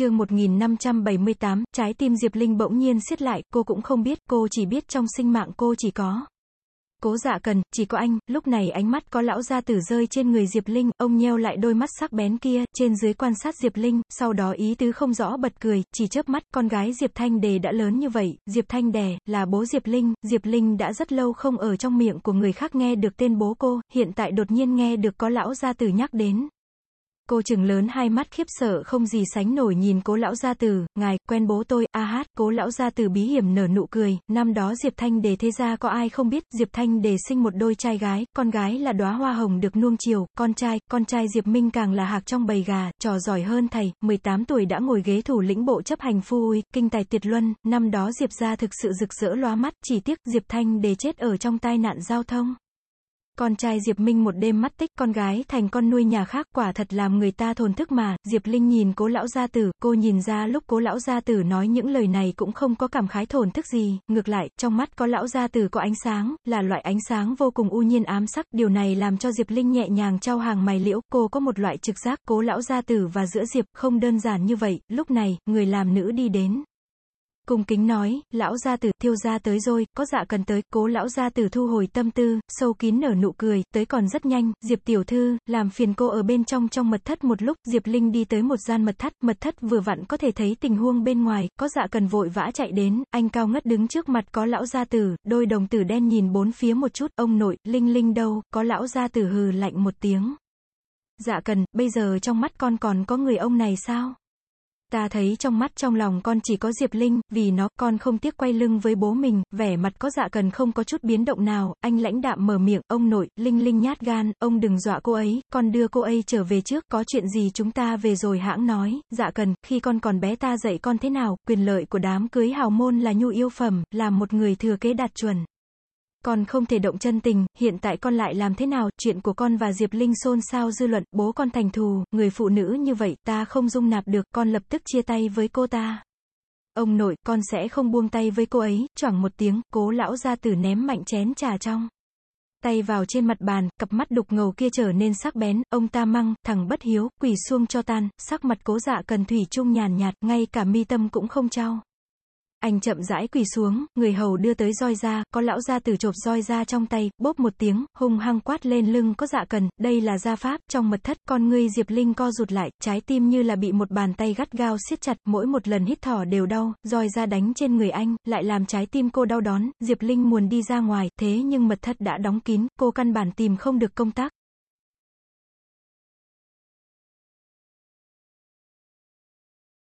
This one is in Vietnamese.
chương 1578, trái tim Diệp Linh bỗng nhiên siết lại, cô cũng không biết, cô chỉ biết trong sinh mạng cô chỉ có. Cố dạ cần, chỉ có anh, lúc này ánh mắt có lão gia tử rơi trên người Diệp Linh, ông nheo lại đôi mắt sắc bén kia, trên dưới quan sát Diệp Linh, sau đó ý tứ không rõ bật cười, chỉ chớp mắt, con gái Diệp Thanh Đề đã lớn như vậy, Diệp Thanh Đề là bố Diệp Linh, Diệp Linh đã rất lâu không ở trong miệng của người khác nghe được tên bố cô, hiện tại đột nhiên nghe được có lão gia tử nhắc đến, Cô chừng lớn hai mắt khiếp sợ không gì sánh nổi nhìn cố lão gia tử, ngài, quen bố tôi, a hát, cố lão gia tử bí hiểm nở nụ cười, năm đó Diệp Thanh đề thế gia có ai không biết, Diệp Thanh đề sinh một đôi trai gái, con gái là đóa hoa hồng được nuông chiều, con trai, con trai Diệp Minh càng là hạc trong bầy gà, trò giỏi hơn thầy, 18 tuổi đã ngồi ghế thủ lĩnh bộ chấp hành phu uy, kinh tài tuyệt luân, năm đó Diệp gia thực sự rực rỡ loa mắt, chỉ tiếc Diệp Thanh đề chết ở trong tai nạn giao thông. Con trai Diệp Minh một đêm mất tích, con gái thành con nuôi nhà khác, quả thật làm người ta thồn thức mà, Diệp Linh nhìn cố lão gia tử, cô nhìn ra lúc cố lão gia tử nói những lời này cũng không có cảm khái thồn thức gì, ngược lại, trong mắt có lão gia tử có ánh sáng, là loại ánh sáng vô cùng u nhiên ám sắc, điều này làm cho Diệp Linh nhẹ nhàng trao hàng mày liễu, cô có một loại trực giác, cố lão gia tử và giữa Diệp, không đơn giản như vậy, lúc này, người làm nữ đi đến. Cung kính nói, lão gia tử, thiêu gia tới rồi, có dạ cần tới, cố lão gia tử thu hồi tâm tư, sâu kín nở nụ cười, tới còn rất nhanh, Diệp tiểu thư, làm phiền cô ở bên trong trong mật thất một lúc, Diệp Linh đi tới một gian mật thất, mật thất vừa vặn có thể thấy tình huống bên ngoài, có dạ cần vội vã chạy đến, anh cao ngất đứng trước mặt có lão gia tử, đôi đồng tử đen nhìn bốn phía một chút, ông nội, Linh Linh đâu, có lão gia tử hừ lạnh một tiếng. Dạ cần, bây giờ trong mắt con còn có người ông này sao? Ta thấy trong mắt trong lòng con chỉ có Diệp Linh, vì nó, con không tiếc quay lưng với bố mình, vẻ mặt có dạ cần không có chút biến động nào, anh lãnh đạm mở miệng, ông nội, Linh Linh nhát gan, ông đừng dọa cô ấy, con đưa cô ấy trở về trước, có chuyện gì chúng ta về rồi hãng nói, dạ cần, khi con còn bé ta dạy con thế nào, quyền lợi của đám cưới hào môn là nhu yêu phẩm, làm một người thừa kế đạt chuẩn. Con không thể động chân tình, hiện tại con lại làm thế nào, chuyện của con và Diệp Linh xôn xao dư luận, bố con thành thù, người phụ nữ như vậy, ta không dung nạp được, con lập tức chia tay với cô ta. Ông nội, con sẽ không buông tay với cô ấy, choảng một tiếng, cố lão ra tử ném mạnh chén trà trong. Tay vào trên mặt bàn, cặp mắt đục ngầu kia trở nên sắc bén, ông ta măng, thằng bất hiếu, quỳ xuông cho tan, sắc mặt cố dạ cần thủy chung nhàn nhạt, ngay cả mi tâm cũng không trao. Anh chậm rãi quỳ xuống, người hầu đưa tới roi ra, có lão gia tử chộp roi ra trong tay, bóp một tiếng, hung hăng quát lên lưng có dạ cần, đây là gia pháp, trong mật thất, con ngươi Diệp Linh co rụt lại, trái tim như là bị một bàn tay gắt gao siết chặt, mỗi một lần hít thở đều đau, roi ra đánh trên người anh, lại làm trái tim cô đau đón, Diệp Linh muốn đi ra ngoài, thế nhưng mật thất đã đóng kín, cô căn bản tìm không được công tác,